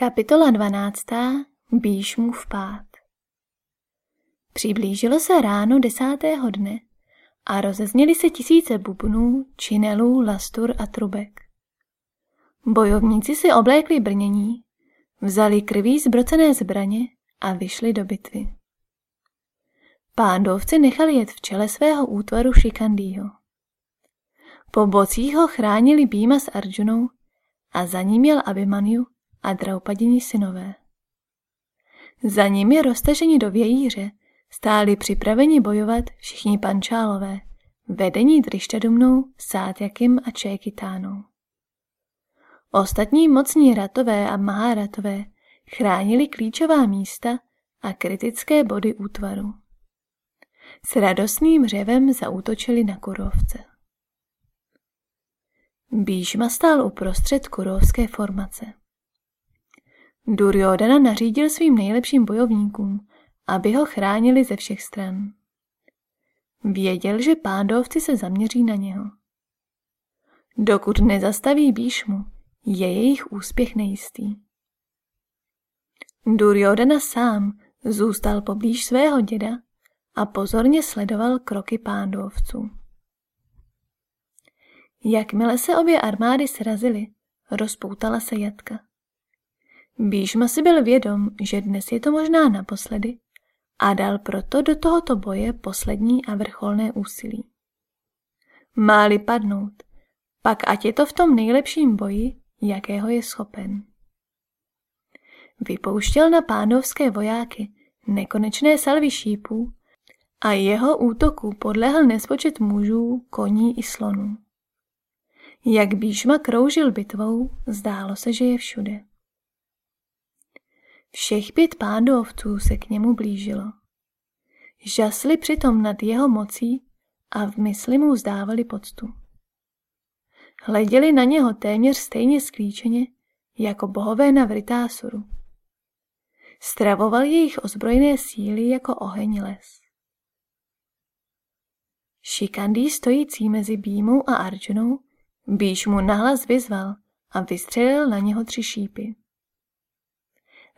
Kapitola 12. Bíšmův pád Přiblížilo se ráno desátého dne a rozezněly se tisíce bubnů, činelů, lastur a trubek. Bojovníci si oblékli brnění, vzali krví zbrocené zbraně a vyšli do bitvy. Pándovci nechali jet v čele svého útvaru Šikandýho. Po bocích ho chránili Býma s Arjunou a za ním jel Abimaniu a Draupadini synové. Za nimi roztaženi do vějíře stáli připraveni bojovat všichni pančálové, vedení Drištadumnou, Sátjakym a Čékytánou. Ostatní mocní ratové a maháratové chránili klíčová místa a kritické body útvaru. S radostným řevem zaútočili na kurovce. Bíšma stál uprostřed kurovské formace. Duryodhana nařídil svým nejlepším bojovníkům, aby ho chránili ze všech stran. Věděl, že pádovci se zaměří na něho. Dokud nezastaví Bíšmu, je jejich úspěch nejistý. Duryodhana sám zůstal poblíž svého děda a pozorně sledoval kroky pándovců. Jakmile se obě armády srazily, rozpoutala se jatka. Bížma si byl vědom, že dnes je to možná naposledy a dal proto do tohoto boje poslední a vrcholné úsilí. Máli padnout, pak ať je to v tom nejlepším boji, jakého je schopen. Vypouštěl na pánovské vojáky nekonečné salvy šípů a jeho útoku podlehl nespočet mužů, koní i slonů. Jak Bíšma kroužil bitvou, zdálo se, že je všude. Všech pět pándovců se k němu blížilo. Žasli přitom nad jeho mocí a v mysli mu zdávali poctu. Hleděli na něho téměř stejně sklíčeně jako bohové na Vritásoru. Stravoval jejich ozbrojené síly jako oheň les. Šikandý stojící mezi Bímou a Arjunou, Bíš mu nahlas vyzval a vystřelil na něho tři šípy.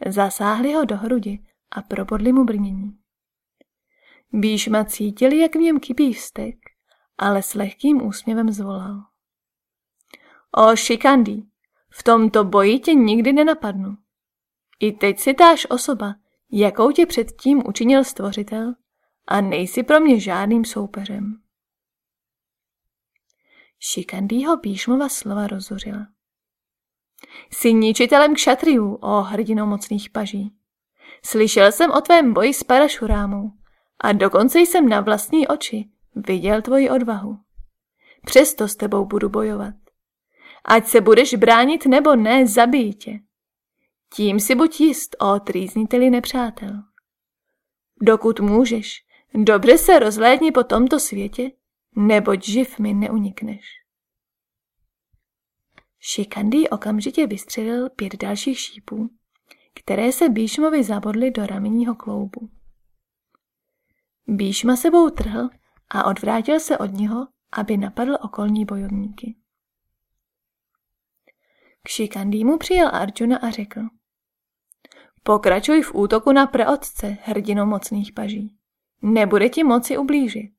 Zasáhli ho do hrudi a probodli mu brnění. Bíšma cítil, jak v něm kypí vztek, ale s lehkým úsměvem zvolal. O šikandý, v tomto boji tě nikdy nenapadnu. I teď si táš osoba, jakou tě předtím učinil stvořitel a nejsi pro mě žádným soupeřem. Šikandýho Bíšmova slova rozuřila. Jsi ničitelem kšatriů, o hrdino mocných paží. Slyšel jsem o tvém boji s Parašurámou a dokonce jsem na vlastní oči viděl tvoji odvahu. Přesto s tebou budu bojovat. Ať se budeš bránit nebo ne, zabij tě. Tím si buď jist, o trýzniteli nepřátel. Dokud můžeš, dobře se rozhlédni po tomto světě, neboť živ mi neunikneš. Šikandý okamžitě vystřelil pět dalších šípů, které se Bíšmovi zabodly do ramenního kloubu. Bíšma sebou trhl a odvrátil se od něho, aby napadl okolní bojovníky. K Šikandýmu přijel Arjuna a řekl Pokračuj v útoku na preotce, hrdino mocných paží. Nebude ti moci ublížit.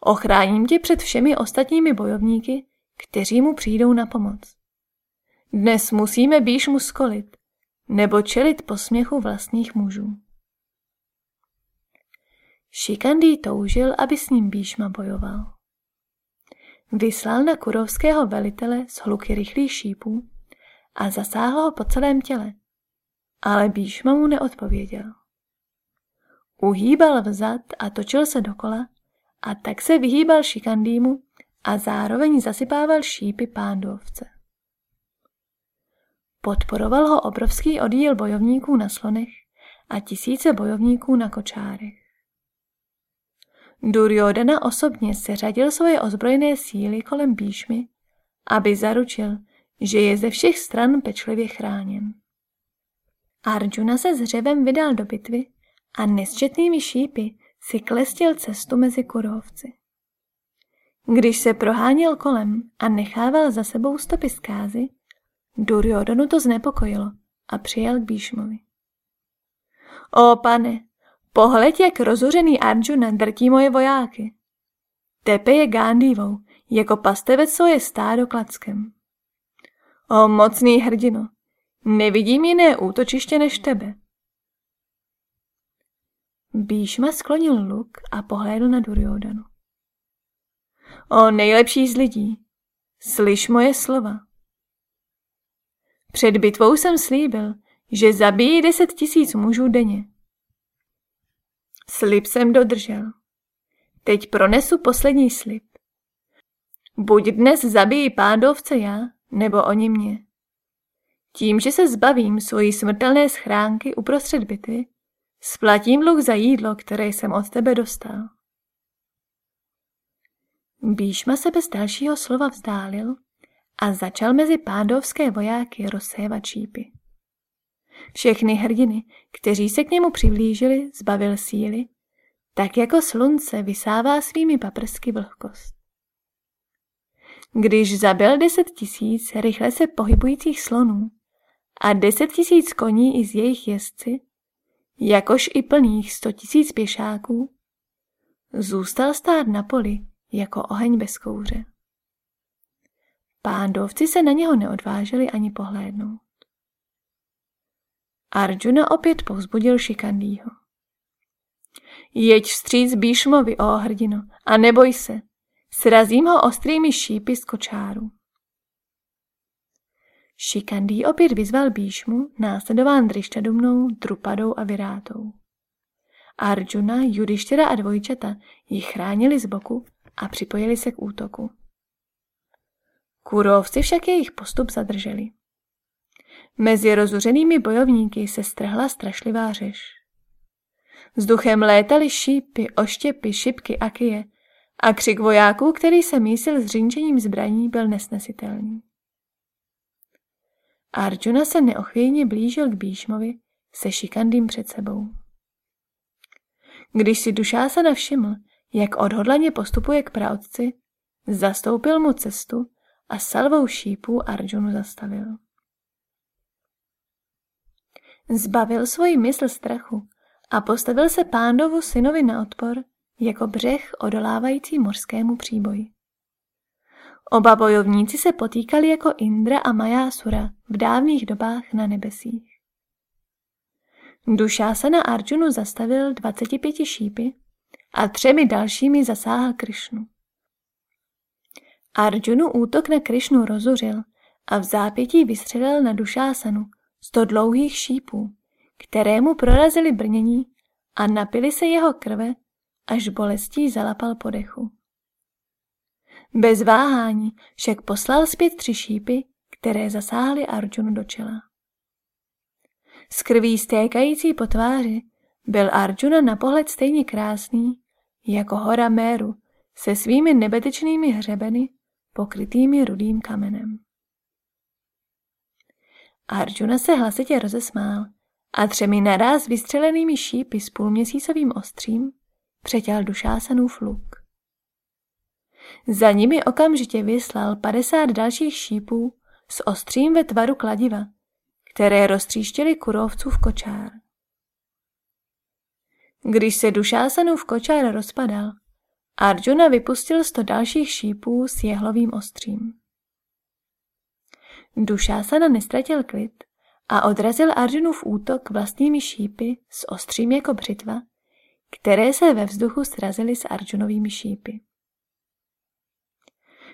Ochráním tě před všemi ostatními bojovníky, kteří mu přijdou na pomoc. Dnes musíme mu skolit, nebo čelit posměchu vlastních mužů. Šikandý toužil, aby s ním Bíšma bojoval. Vyslal na kurovského velitele z hluky rychlých šípů a zasáhl ho po celém těle, ale Bíšma mu neodpověděl. Uhýbal vzad a točil se dokola a tak se vyhýbal Šikandýmu a zároveň zasypával šípy pándovce. Podporoval ho obrovský oddíl bojovníků na slonech a tisíce bojovníků na kočárech. Duryodhana osobně seřadil svoje ozbrojené síly kolem Bíšmy, aby zaručil, že je ze všech stran pečlivě chráněn. Arjuna se s řevem vydal do bitvy a nesčetnými šípy si klestil cestu mezi kurovci. Když se proháněl kolem a nechával za sebou stopy zkázy, Duryodhanu to znepokojilo a přijel k Bíšmovi. O pane, pohled, jak rozuřený Arjuna drtí moje vojáky. Tepe je Gándívou, jako pastevec svoje stádo klackem. O mocný hrdino, nevidím jiné útočiště než tebe. Bíšma sklonil luk a pohlédl na Duryodanu. O nejlepší z lidí, slyš moje slova. Před bitvou jsem slíbil, že zabijí deset tisíc mužů denně. Slib jsem dodržel. Teď pronesu poslední slib. Buď dnes zabijí pádovce já, nebo oni mě. Tím, že se zbavím svojí smrtelné schránky uprostřed bitvy, splatím dluh za jídlo, které jsem od tebe dostal. Bíšma se bez dalšího slova vzdálil a začal mezi pádovské vojáky rozsévat šípy. Všechny hrdiny, kteří se k němu přiblížili, zbavil síly, tak jako slunce vysává svými paprsky vlhkost. Když zabil deset tisíc rychle se pohybujících slonů a deset tisíc koní i z jejich jezdci, jakož i plných sto tisíc pěšáků, zůstal stát na poli jako oheň bez kouře. Pándovci se na něho neodvážili ani pohlédnout. Arjuna opět povzbudil Šikandýho. Jeď vstříc Bíšmovi, o hrdino, a neboj se, srazím ho ostrými šípy z kočáru. Šikandý opět vyzval Bíšmu, následován Drištadumnou, Drupadou a Virátou. Arjuna, Judištěra a dvojčata ji chránili z boku a připojili se k útoku. Kurovci však jejich postup zadrželi. Mezi rozuřenými bojovníky se strhla strašlivá řeš. Vzduchem létaly šípy, oštěpy, šipky a kije a křik vojáků, který se mísil s řinčením zbraní, byl nesnesitelný. Arjuna se neochvějně blížil k Bíšmovi se šikandým před sebou. Když si Dušásana všiml, jak odhodlaně postupuje k praotci, zastoupil mu cestu a salvou šípů Arjunu zastavil. Zbavil svoji mysl strachu a postavil se pándovu synovi na odpor jako břeh odolávající mořskému příboji. Oba bojovníci se potýkali jako Indra a Majásura v dávných dobách na nebesích. se na Arjunu zastavil 25 šípy a třemi dalšími zasáhl Krišnu. Arjunu útok na Krišnu rozuřil a v zápětí vystřelil na Dušásanu sto dlouhých šípů, které mu prorazily brnění a napili se jeho krve, až bolestí zalapal po dechu. Bez váhání však poslal zpět tři šípy, které zasáhly Arjunu do čela. S krví stékající po tváři byl Arjuna na pohled stejně krásný jako hora Méru se svými nebetečnými hřebeny pokrytými rudým kamenem. Arjuna se hlasitě rozesmál a třemi naraz vystřelenými šípy s půlměsícovým ostřím přetěl Dušásanův luk. Za nimi okamžitě vyslal padesát dalších šípů s ostřím ve tvaru kladiva, které roztříštily kurovcův kočár. Když se Dušásanův kočár rozpadal, Arjuna vypustil sto dalších šípů s jehlovým ostřím. Dušásana nestratil klid a odrazil Arjunův útok vlastními šípy s ostřím jako břitva, které se ve vzduchu srazily s Arjunovými šípy.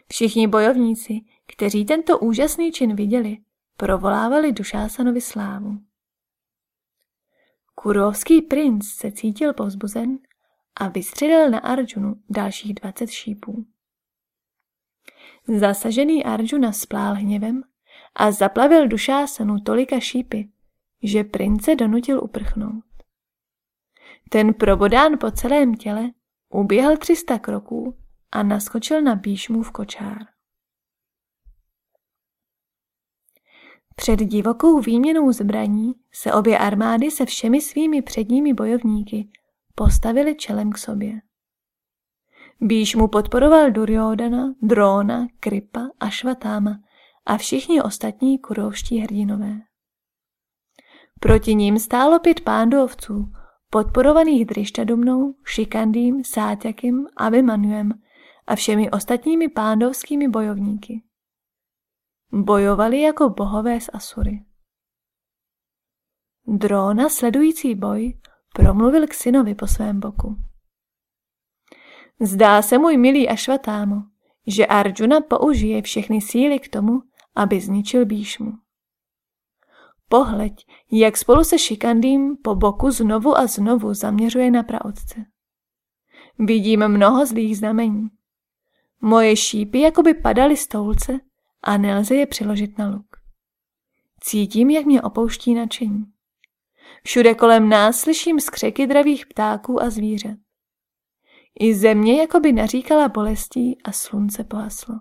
Všichni bojovníci, kteří tento úžasný čin viděli, provolávali Dušásanovi slávu. Kurovský princ se cítil povzbuzen a vystřelil na Arjunu dalších dvacet šípů. Zasažený Arjuna splál hněvem a zaplavil Dušásanu tolika šípy, že prince donutil uprchnout. Ten probodán po celém těle uběhl třista kroků a naskočil na v kočár. Před divokou výměnou zbraní se obě armády se všemi svými předními bojovníky postavili čelem k sobě. Bíš mu podporoval Duryodana, Drona, Kripa a Švatáma a všichni ostatní kurovští hrdinové. Proti ním stálo pět pándovců, podporovaných Drištadumnou, Šikandým, Sáťakem, Abimanuem a všemi ostatními pándovskými bojovníky. Bojovali jako bohové z Asury. Drona, sledující boj, promluvil k synovi po svém boku. Zdá se, můj milý Ašvatámo, že Arjuna použije všechny síly k tomu, aby zničil Bíšmu. Pohleď, jak spolu se Šikandým po boku znovu a znovu zaměřuje na praotce. Vidím mnoho zlých znamení. Moje šípy jakoby padaly z toulce a nelze je přiložit na luk. Cítím, jak mě opouští nadšení. Všude kolem nás slyším skřeky dravých ptáků a zvířat. I země jakoby naříkala bolestí a slunce pohaslo.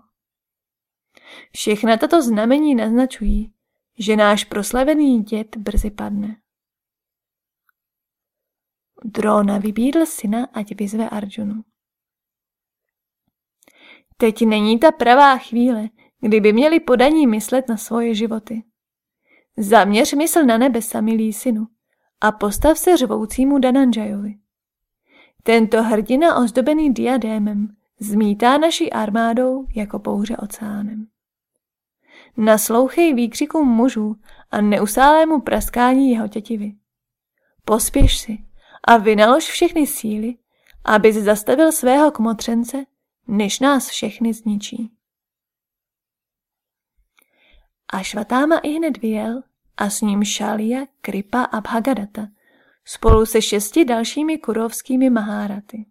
Všechna tato znamení naznačují, že náš proslavený děd brzy padne. Drona vybídl syna, ať vyzve Arjunu. Teď není ta pravá chvíle, kdyby měli podaní myslet na svoje životy. Zaměř mysl na nebesa, milý synu, a postav se řvoucímu Dananjajovi. Tento hrdina ozdobený diadémem zmítá naší armádou jako pouře oceánem. Naslouchej výkřikům mužů a neustálému praskání jeho tětivy. Pospěš si a vynalož všechny síly, abys zastavil svého kmotřence, než nás všechny zničí. A Švatáma i hned vyjel a s ním Šalia, Kripa a Bhagadata spolu se šesti dalšími kurovskými maháraty.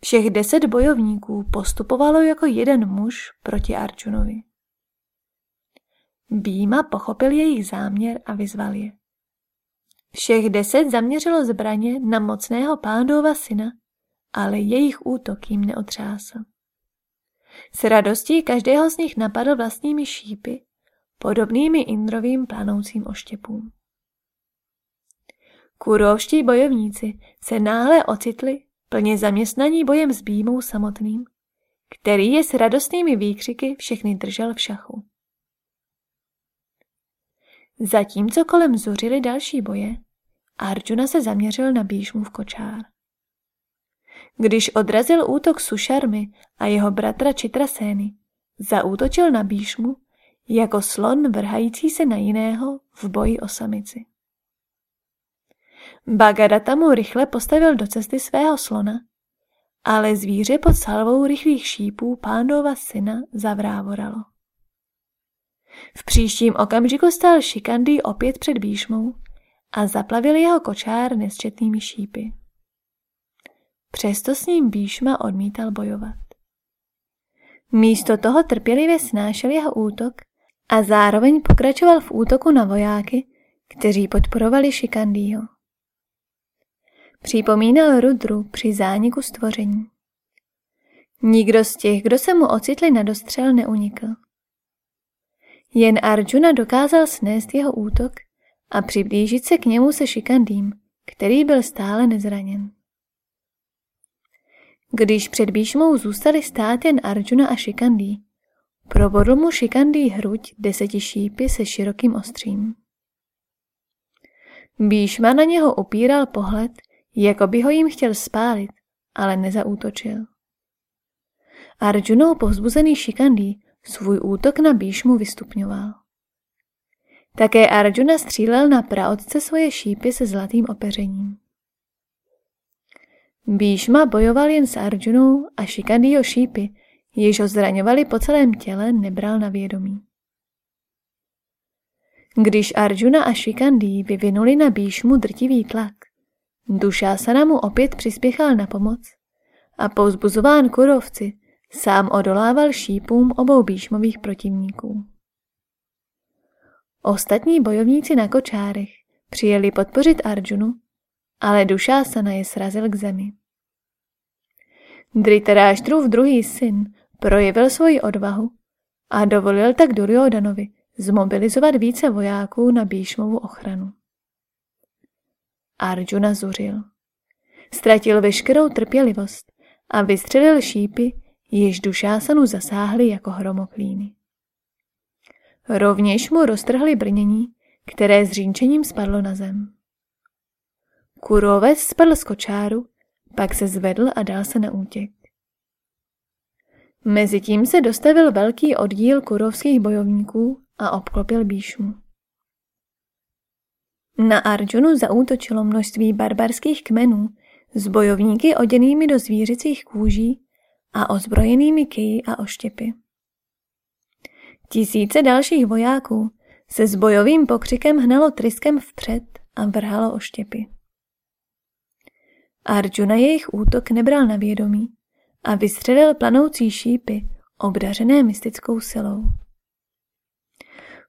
Všech deset bojovníků postupovalo jako jeden muž proti Arčunovi. Býma pochopil jejich záměr a vyzval je. Všech deset zaměřilo zbraně na mocného pándova syna, ale jejich útok jim neotřásl. S radostí každého z nich napadl vlastními šípy, podobnými Indrovým planoucím oštěpům. Kurovští bojovníci se náhle ocitli plně zaměstnaní bojem s Býmou samotným, který je s radostnými výkřiky všechny držel v šachu. Zatímco kolem zuřily další boje, Arjuna se zaměřil na v kočár. Když odrazil útok Sušarmy a jeho bratra Čitrasény, zaútočil na Bíšmu jako slon vrhající se na jiného v boji o samici. Bagadata mu rychle postavil do cesty svého slona, ale zvíře pod salvou rychlých šípů pándova syna zavrávoralo. V příštím okamžiku stál Šikandý opět před Bíšmou a zaplavil jeho kočár nesčetnými šípy. Přesto s ním Bíšma odmítal bojovat. Místo toho trpělivě snášel jeho útok a zároveň pokračoval v útoku na vojáky, kteří podporovali Šikandýho. Připomínal Rudru při zániku stvoření. Nikdo z těch, kdo se mu ocitli na dostřel, neunikl. Jen Arjuna dokázal snést jeho útok a přiblížit se k němu se Šikandým, který byl stále nezraněn. Když před Bíšmou zůstali stát jen Arjuna a Šikandý, probodl mu Šikandý hruď deseti šípy se širokým ostřím. Bíšma na něho upíral pohled, jako by ho jim chtěl spálit, ale nezaútočil. Arjunou povzbuzený Šikandý svůj útok na Bíšmu vystupňoval. Také Arjuna střílel na praotce svoje šípy se zlatým opeřením. Bíšma bojoval jen s Arjunou a Šikandýho šípy, jež ho zraňovali po celém těle, nebral na vědomí. Když Arjuna a Šikandý vyvinuli na Bíšmu drtivý tlak, Dušásana mu opět přispěchal na pomoc a povzbuzován kurovci sám odolával šípům obou bíšmových protivníků. Ostatní bojovníci na kočárech přijeli podpořit Arjunu, ale Dušásana je srazil k zemi. Dritaráštrův druhý syn projevil svoji odvahu a dovolil tak Duryodanovi zmobilizovat více vojáků na Bíšmovu ochranu. Arjuna zuřil. Ztratil veškerou trpělivost a vystřelil šípy, jež dušásanu zasáhly jako hromoklíny. Rovněž mu roztrhli brnění, které s řínčením spadlo na zem. Kurovec spadl z kočáru, pak se zvedl a dal se na útěk. Mezitím se dostavil velký oddíl kurovských bojovníků a obklopil Bíšmu. Na Arjunu zaútočilo množství barbarských kmenů s bojovníky oděnými do zvířecích kůží a ozbrojenými kyji a oštěpy. Tisíce dalších vojáků se s bojovým pokřikem hnalo tryskem vpřed a vrhalo oštěpy. Arjuna jejich útok nebral na vědomí a vystřelil planoucí šípy, obdařené mystickou silou.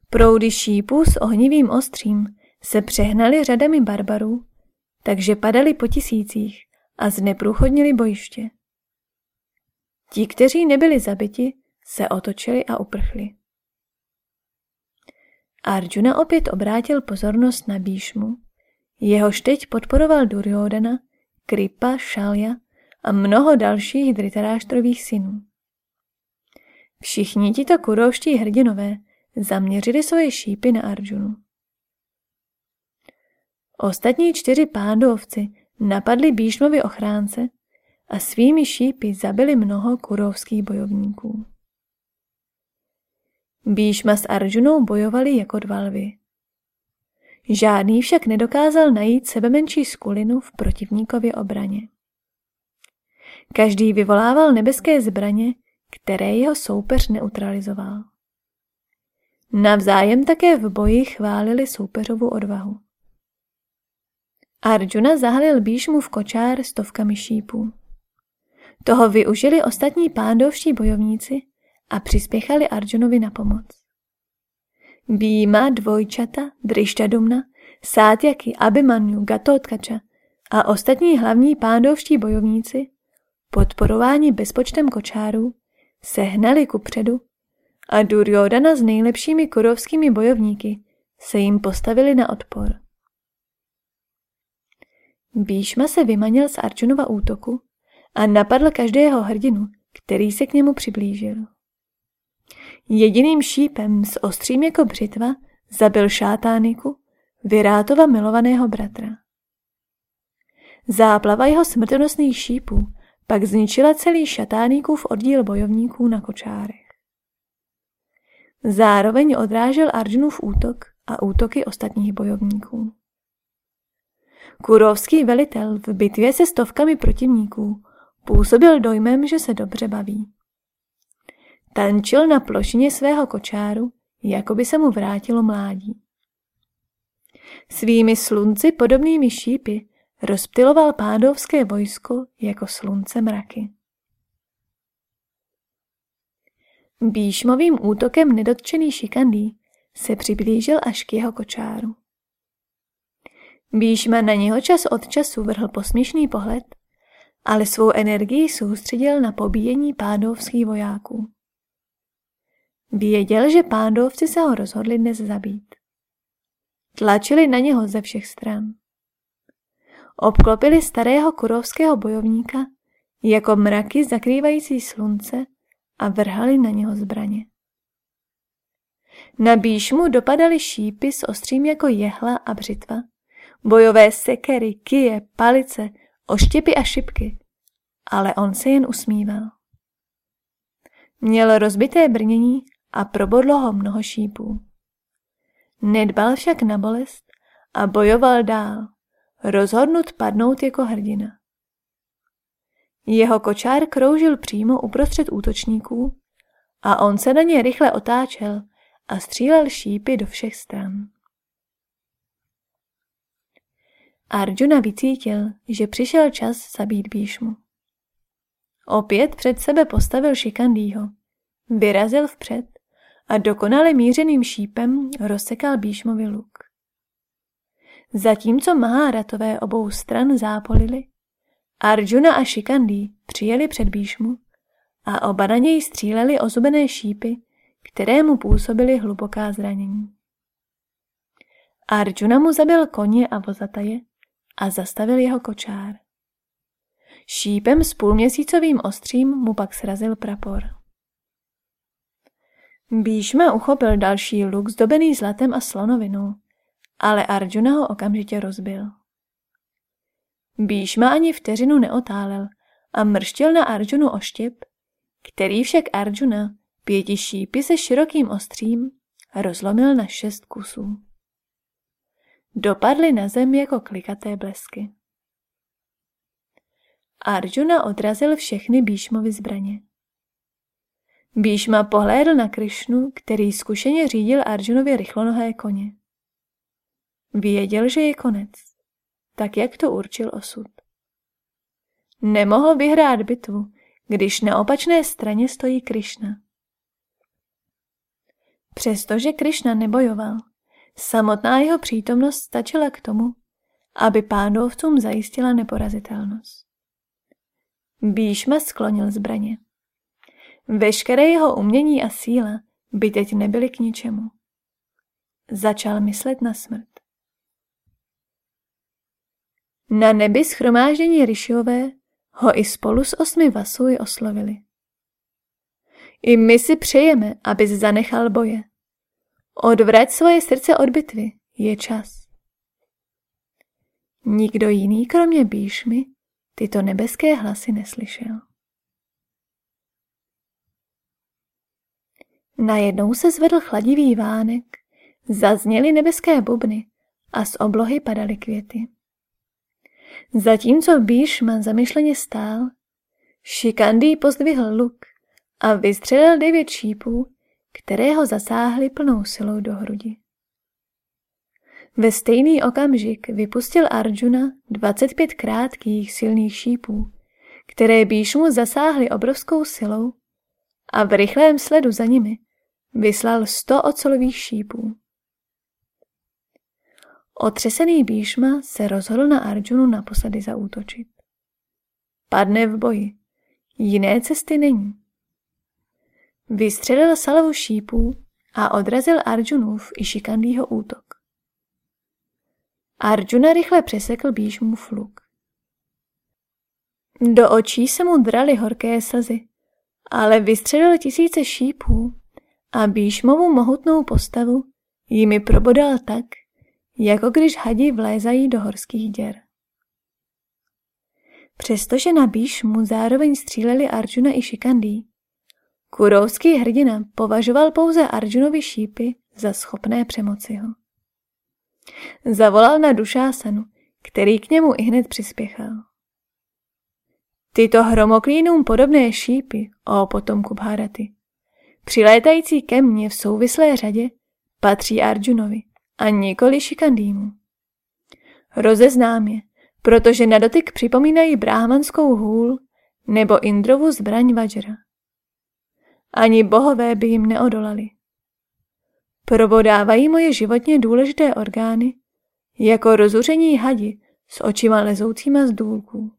Proudy šípů s ohnivým ostřím se přehnaly řadami barbarů, takže padali po tisících a zneprůchodnili bojiště. Ti, kteří nebyli zabiti, se otočili a uprchli. Arjuna opět obrátil pozornost na Bíšmu, jehož teď podporoval Duryodhana, Kripa, Šalja a mnoho dalších Dritaráštrových synů. Všichni tito kurovští hrdinové zaměřili svoje šípy na Arjunu. Ostatní čtyři pándovci napadli Bíšmovi ochránce a svými šípy zabili mnoho kurovských bojovníků. Bíšma s Arjunou bojovali jako dva lvy. Žádný však nedokázal najít sebe menší skulinu v protivníkově obraně. Každý vyvolával nebeské zbraně, které jeho soupeř neutralizoval. Navzájem také v boji chválili soupeřovu odvahu. Arjuna zahalil Bíšmu v kočár stovkami šípů. Toho využili ostatní pándovští bojovníci a přispěchali Arjunovi na pomoc. Býma, dvojčata, Drištadumna, Sátjaky, Abimanyu, Gatotkača a ostatní hlavní pándovští bojovníci, podporováni bezpočtem kočárů, se hnali ku předu a Duryodhana s nejlepšími kurovskými bojovníky se jim postavili na odpor. Bíšma se vymanil z Arjunova útoku a napadl každého hrdinu, který se k němu přiblížil. Jediným šípem s ostřím jako břitva zabil šátániku, Virátova milovaného bratra. Záplava jeho smrtonosných šípů pak zničila celý šatáníkův oddíl bojovníků na kočárech. Zároveň odrážel Arjunův útok a útoky ostatních bojovníků. Kurovský velitel v bitvě se stovkami protivníků působil dojmem, že se dobře baví. Tančil na plošině svého kočáru, jako by se mu vrátilo mládí. Svými slunci podobnými šípy rozptiloval pádovské vojsko jako slunce mraky. Bíšmovým útokem nedotčený šikandý se přiblížil až k jeho kočáru. Bíšma na něho čas od času vrhl posměšný pohled, ale svou energii soustředil na pobíjení pádovských vojáků. Věděl, že pádovci se ho rozhodli dnes zabít. Tlačili na něho ze všech stran. Obklopili starého kurovského bojovníka jako mraky zakrývající slunce a vrhali na něho zbraně. Na bíšmu dopadaly šípy s ostřím jako jehla a břitva, bojové sekery, kije, palice, oštěpy a šipky, ale on se jen usmíval. Měl rozbité brnění a probodlo ho mnoho šípů. Nedbal však na bolest a bojoval dál, rozhodnut padnout jako hrdina. Jeho kočár kroužil přímo uprostřed útočníků a on se na ně rychle otáčel a střílel šípy do všech stran. Arjuna vycítil, že přišel čas zabít Bíšmu. Opět před sebe postavil Šikandýho, vyrazil vpřed a dokonale mířeným šípem rozsekal Bíšmovi luk. Zatímco Maháratové obou stran zápolili, Arjuna a Šikandý přijeli před Bíšmu a oba na něj stříleli ozubené šípy, které mu působily hluboká zranění. Arjuna mu zabil koně a vozataje a zastavil jeho kočár. Šípem s půlměsícovým ostřím mu pak srazil prapor. Bíšma uchopil další luk zdobený zlatem a slonovinou ale Arjuna ho okamžitě rozbil. Bíšma ani vteřinu neotálel a mrštil na Arjunu oštěp, který však Arjuna pěti šípy se širokým ostřím rozlomil na šest kusů. Dopadly na zem jako klikaté blesky. Arjuna odrazil všechny Bíšmovy zbraně. Bíšma pohlédl na Krišnu, který zkušeně řídil Arjunovi rychlonohé koně. Věděl, že je konec, tak jak to určil osud. Nemohl vyhrát bitvu, když na opačné straně stojí Krišna. Přestože Krišna nebojoval, samotná jeho přítomnost stačila k tomu, aby pándovcům zajistila neporazitelnost. Bíšma sklonil zbraně. Veškeré jeho umění a síla by teď nebyly k ničemu. Začal myslet na smrt. Na nebi schromáždění Ryšiové ho i spolu s osmi vasuji oslovili. I my si přejeme, abys zanechal boje. Odvrať svoje srdce od bitvy, je čas. Nikdo jiný, kromě Bíšmy, tyto nebeské hlasy neslyšel. Najednou se zvedl chladivý vánek, zazněly nebeské bubny a z oblohy padaly květy. Zatímco Bíšma zamyšleně stál, Šikandý pozdvihl luk a vystřelil devět šípů, které ho zasáhly plnou silou do hrudi. Ve stejný okamžik vypustil Arjuna 25 krátkých silných šípů, které Bíšmu zasáhly obrovskou silou a v rychlém sledu za nimi vyslal sto ocelových šípů. Otřesený Bíšma se rozhodl na Arjunu naposledy zaútočit. Padne v boji. Jiné cesty není. Vystřelil salvu šípů a odrazil Arjunův i Šikandýho útok. Arjuna rychle přesekl Bíšmův luk. Do očí se mu drali horké slzy, ale vystřelil tisíce šípů a Bíšmovu mohutnou postavu jimi probodal tak, jako když hadi vlézají do horských děr. Přestože na Bíšmu zároveň stříleli Arjuna i Šikandý, kurovský hrdina považoval pouze Arjunovi šípy za schopné přemoci ho. Zavolal na Dušásanu, který k němu i hned přispěchal. Tyto hromoklínům podobné šípy, o potomku Bharaty, přilétající ke mně v souvislé řadě, patří Arjunovi a nikoli Šikandýmu. Rozeznám je, protože na dotyk připomínají bráhmanskou hůl nebo Indrovu zbraň Vajra. Ani bohové by jim neodolali. Probodávají moje životně důležité orgány, jako rozuření hadi s očima lezoucíma z důlků.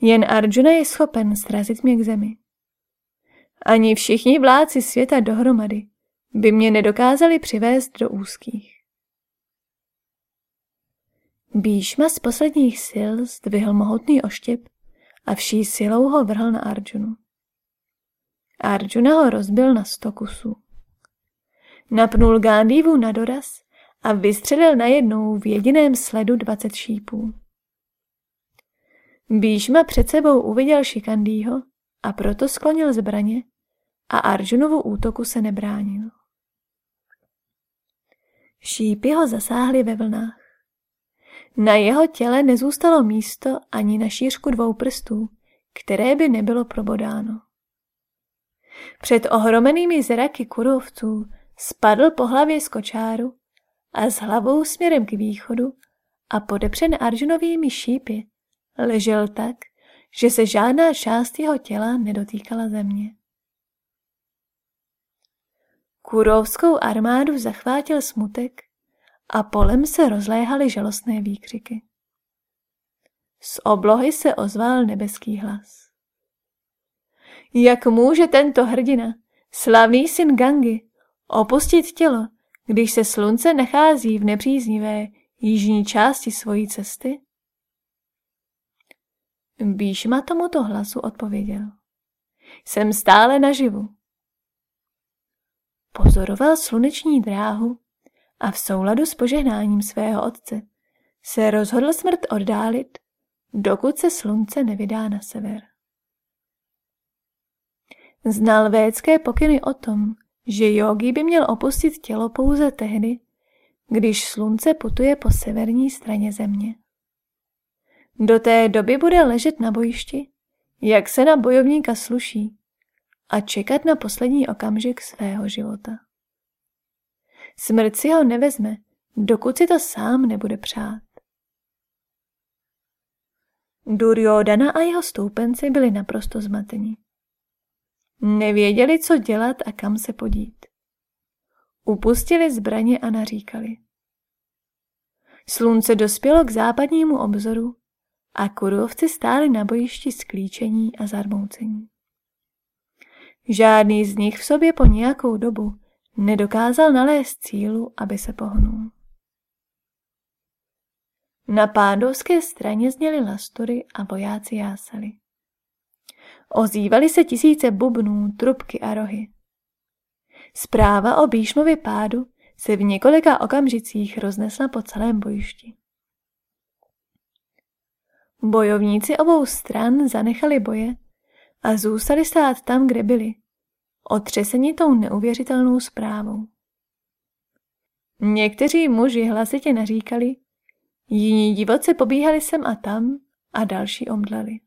Jen Arjuna je schopen srazit mě k zemi. Ani všichni vládci světa dohromady by mě nedokázali přivést do úzkých. Bíšma z posledních sil zdvihl mohutný oštěp a vší silou ho vrhl na Arjunu. Arjuna ho rozbil na sto kusů. Napnul Gandhivu na doraz a vystřelil najednou v jediném sledu dvacet šípů. Bíšma před sebou uviděl Šikandýho a proto sklonil zbraně a Arjunovu útoku se nebránil. Šípy ho zasáhly ve vlnách. Na jeho těle nezůstalo místo ani na šířku dvou prstů, které by nebylo probodáno. Před ohromenými zraky kurovců spadl po hlavě z kočáru a s hlavou směrem k východu a podepřen Arjunovými šípy ležel tak, že se žádná část jeho těla nedotýkala země. Kurovskou armádu zachvátil smutek a polem se rozléhaly žalostné výkřiky. Z oblohy se ozval nebeský hlas. Jak může tento hrdina, slavný syn Gangy, opustit tělo, když se slunce nachází v nepříznivé jižní části svojí cesty? Bíšma tomuto hlasu odpověděl. Jsem stále naživu. Pozoroval sluneční dráhu a v souladu s požehnáním svého otce se rozhodl smrt oddálit, dokud se slunce nevydá na sever. Znal védské pokyny o tom, že jogi by měl opustit tělo pouze tehdy, když slunce putuje po severní straně země. Do té doby bude ležet na bojišti, jak se na bojovníka sluší, a čekat na poslední okamžik svého života. Smrt si ho nevezme, dokud si to sám nebude přát. Duryodana a jeho stoupenci byli naprosto zmateni. Nevěděli, co dělat a kam se podít. Upustili zbraně a naříkali. Slunce dospělo k západnímu obzoru a kurovci stáli na bojišti sklíčení a zarmoucení. Žádný z nich v sobě po nějakou dobu nedokázal nalézt cílu, aby se pohnul. Na pádovské straně zněly lastury a vojáci jásali. Ozývaly se tisíce bubnů, trubky a rohy. Zpráva o Bíšmově pádu se v několika okamžicích roznesla po celém bojišti. Bojovníci obou stran zanechali boje a zůstali stát tam, kde byli, otřeseni tou neuvěřitelnou zprávou. Někteří muži hlasitě naříkali, jiní divoce pobíhali sem a tam a další omdleli.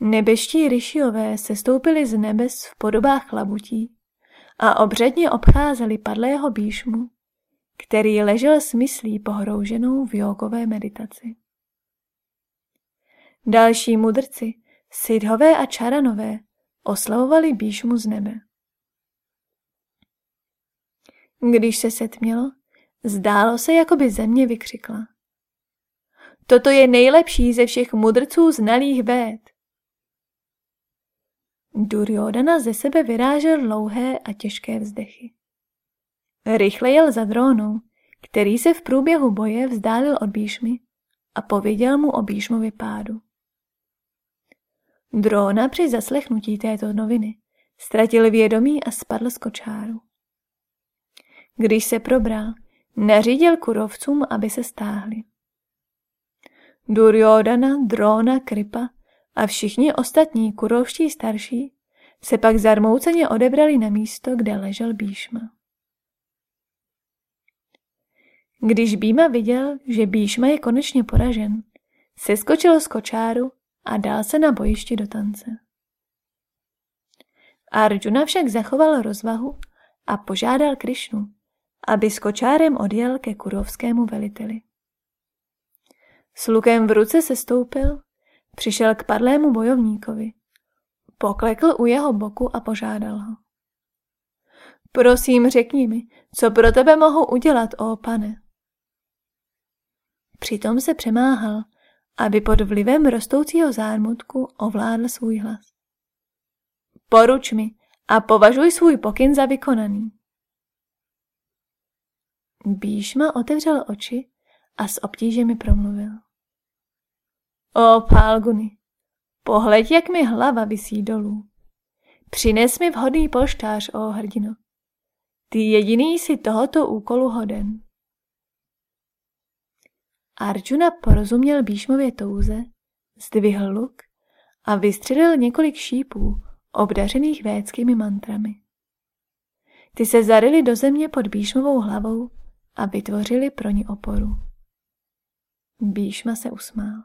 Nebeští ryšiové se stoupili z nebes v podobách labutí a obředně obcházeli padlého bíšmu, který ležel s myslí pohrouženou v jogové meditaci. Další mudrci, sidhové a čaranové, oslavovali bíšmu z nebe. Když se setmělo, zdálo se, jako by země vykřikla. Toto je nejlepší ze všech mudrců znalých véd. Duryodana ze sebe vyrážel dlouhé a těžké vzdechy. Rychle jel za drónou, který se v průběhu boje vzdálil od Bíšmy a pověděl mu o Bíšmově pádu. Dróna při zaslechnutí této noviny ztratil vědomí a spadl z kočáru. Když se probral, nařídil kurovcům, aby se stáhli. Duryodana, Drona, Kripa a všichni ostatní kurovští starší se pak zarmouceně odebrali na místo, kde ležel Bíšma. Když Býma viděl, že Bíšma je konečně poražen, seskočil z kočáru a dal se na bojišti do tance. Arjuna však zachoval rozvahu a požádal Krišnu, aby s kočárem odjel ke kurovskému veliteli. S lukem v ruce se stoupil, přišel k padlému bojovníkovi, poklekl u jeho boku a požádal ho. Prosím, řekni mi, co pro tebe mohu udělat, ó pane. Přitom se přemáhal, aby pod vlivem rostoucího zármutku ovládl svůj hlas. Poruč mi a považuj svůj pokyn za vykonaný. Bíšma otevřel oči a s obtížemi promluvil. O Pálguny, pohleď, jak mi hlava visí dolů. Přines mi vhodný polštář, o hrdino. Ty jediný si tohoto úkolu hoden. Arjuna porozuměl Bíšmově touze, zdvihl luk a vystřelil několik šípů, obdařených védskými mantrami. Ty se zarily do země pod Bíšmovou hlavou a vytvořili pro ní oporu. Bíšma se usmál.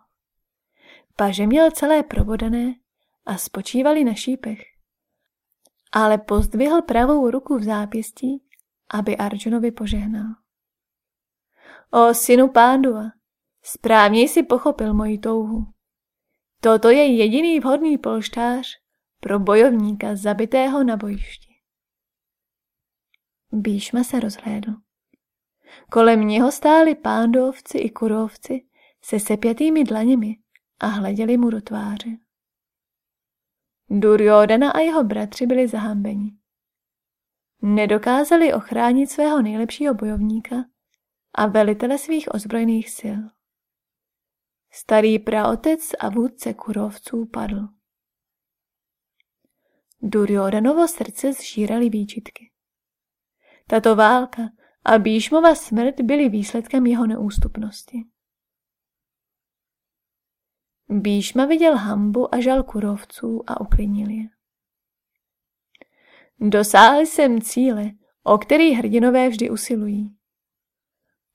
Paže měl celé probodané a spočívali na šípech. Ale pozdvihl pravou ruku v zápěstí, aby Arjunovi požehnal. O synu Pánduva, správně jsi pochopil moji touhu. Toto je jediný vhodný polštář pro bojovníka zabitého na bojišti. Bíšma se rozhlédl. Kolem něho stáli pándovci i kurovci se sepjatými dlaněmi a hleděli mu do tváře. Duryodana a jeho bratři byli zahambeni. Nedokázali ochránit svého nejlepšího bojovníka a velitele svých ozbrojených sil. Starý praotec a vůdce kurovců padl. Duryodanovo srdce zžírali výčitky. Tato válka a Bíšmova smrt byly výsledkem jeho neústupnosti. Bíšma viděl hambu a žal kurovců a uklidnil je. Dosáhl jsem cíle, o který hrdinové vždy usilují.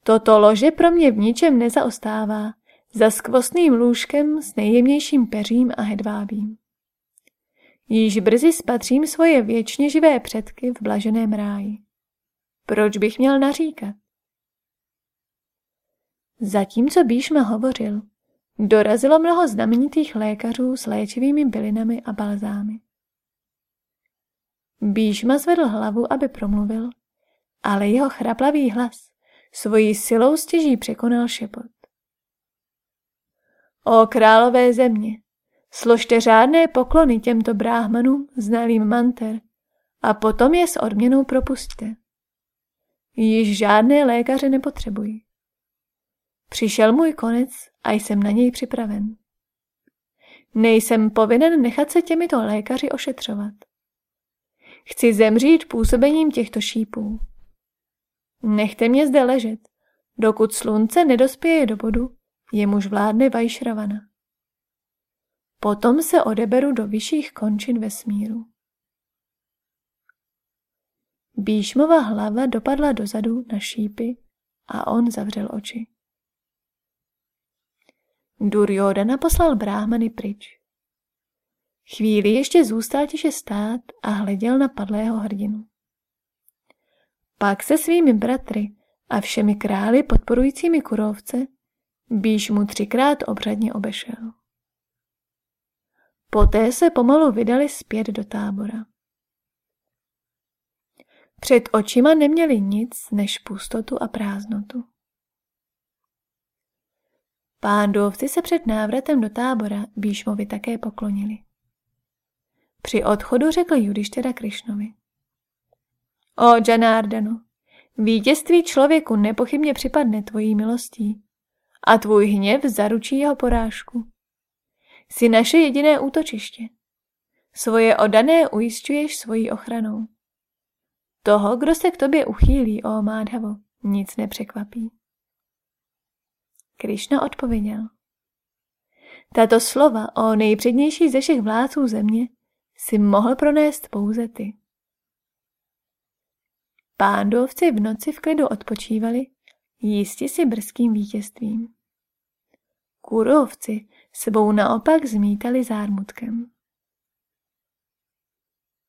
Toto lože pro mě v ničem nezaostává za skvostným lůžkem s nejjemnějším peřím a hedvábím. Již brzy spatřím svoje věčně živé předky v blaženém ráji. Proč bych měl naříkat? Zatímco Bíšma hovořil, dorazilo mnoho znamenitých lékařů s léčivými bylinami a balzámy. Bíšma zvedl hlavu, aby promluvil, ale jeho chraplavý hlas svojí silou stěží překonal šepot. O králové země, složte řádné poklony těmto bráhmanům znalým manter a potom je s odměnou propustte. Již žádné lékaře nepotřebuji. Přišel můj konec a jsem na něj připraven. Nejsem povinen nechat se těmito lékaři ošetřovat. Chci zemřít působením těchto šípů. Nechte mě zde ležet, dokud slunce nedospěje do bodu, jemuž vládne Vajšravana. Potom se odeberu do vyšších končin vesmíru. Bíšmova hlava dopadla dozadu na šípy a on zavřel oči. Duryodhana poslal bráhmany pryč. Chvíli ještě zůstal tiše stát a hleděl na padlého hrdinu. Pak se svými bratry a všemi králi podporujícími kurovce Bíš mu třikrát obřadně obešel. Poté se pomalu vydali zpět do tábora. Před očima neměli nic než pustotu a prázdnotu. Pándovci se před návratem do tábora Bíšmovi také poklonili. Při odchodu řekl Judištěra Krišnovi. O Janardanu, vítězství člověku nepochybně připadne tvojí milostí a tvůj hněv zaručí jeho porážku. Jsi naše jediné útočiště. Svoje odané ujišťuješ svojí ochranou. Toho, kdo se k tobě uchýlí, o Mádhavo, nic nepřekvapí. Krišna odpověděl. Tato slova o nejpřednější ze všech vládců země si mohl pronést pouze ty. Pándovci v noci v klidu odpočívali, jísti si brzkým vítězstvím. Kůrovci sebou naopak zmítali zármutkem.